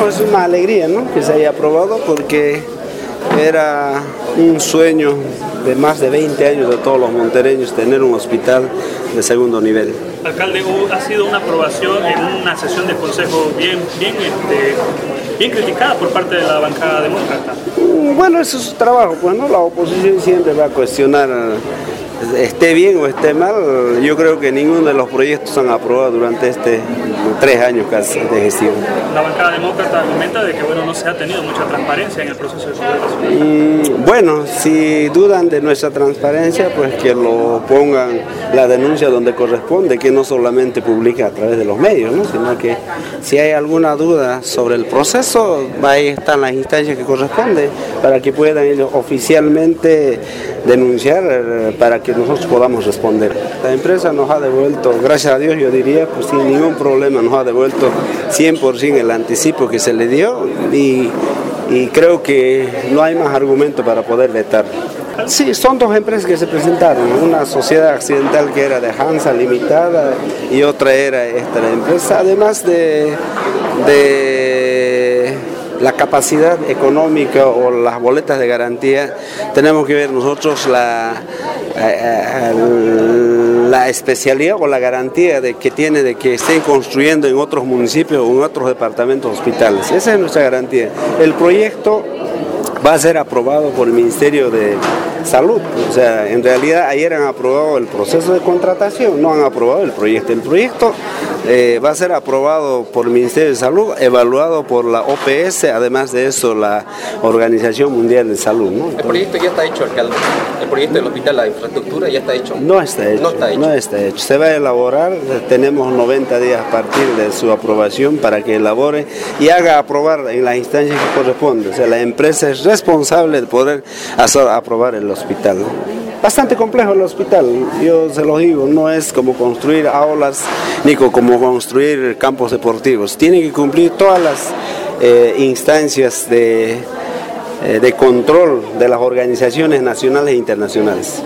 Bueno, es una alegría ¿no? que se haya aprobado porque era un sueño de más de 20 años de todos los montereños tener un hospital de segundo nivel. Alcalde, ha sido una aprobación en una sesión de consejo bien, bien, este, bien criticada por parte de la bancada demócrata. Bueno, eso es su trabajo, pues no, la oposición siempre va a cuestionar esté bien o esté mal, yo creo que ninguno de los proyectos han aprobado durante este tres años casi de gestión. La bancada demócrata argumenta de que bueno, no se ha tenido mucha transparencia en el proceso de su mm, Bueno, si dudan de nuestra transparencia, pues que lo pongan la denuncia donde corresponde, que no solamente publica a través de los medios, ¿no? sino que si hay alguna duda sobre el proceso, ahí están las instancias que corresponden para que puedan ellos oficialmente denunciar eh, para que nosotros podamos responder. La empresa nos ha devuelto, gracias a Dios yo diría, pues sin ningún problema nos ha devuelto 100% el anticipo que se le dio y, creo que no hay más argumento para poder vetar. Sí, son dos empresas que se presentaron, una sociedad accidental que era de Hansa Limitada y otra era esta empresa, además de, de la capacidad económica o las boletas de garantía, tenemos que ver nosotros la, eh, la especialidad o la garantía de que tiene de que estén construyendo en otros municipios o en otros departamentos hospitales. Esa es nuestra garantía. El proyecto va a ser aprobado por el Ministerio de Salud. O sea, en realidad ayer han aprobado el proceso de contratación, no han aprobado el proyecto. El proyecto eh, va a ser aprobado por el Ministerio de Salud, evaluado por la OPS, además de eso la Organización Mundial de Salud. El proyecto ya está hecho, alcalde. El proyecto del hospital, la infraestructura ya está hecho. No está hecho. No está hecho. No está hecho. Se va a elaborar, tenemos 90 días a partir de su aprobación para que elabore y haga aprobar en las instancias que corresponden. O sea, la empresa es responsable de poder hacer, aprobar hospital. Bastante complejo el hospital, yo se lo digo, no es como construir aulas ni como construir campos deportivos. Tiene que cumplir todas las eh, instancias de, eh, de control de las organizaciones nacionales e internacionales.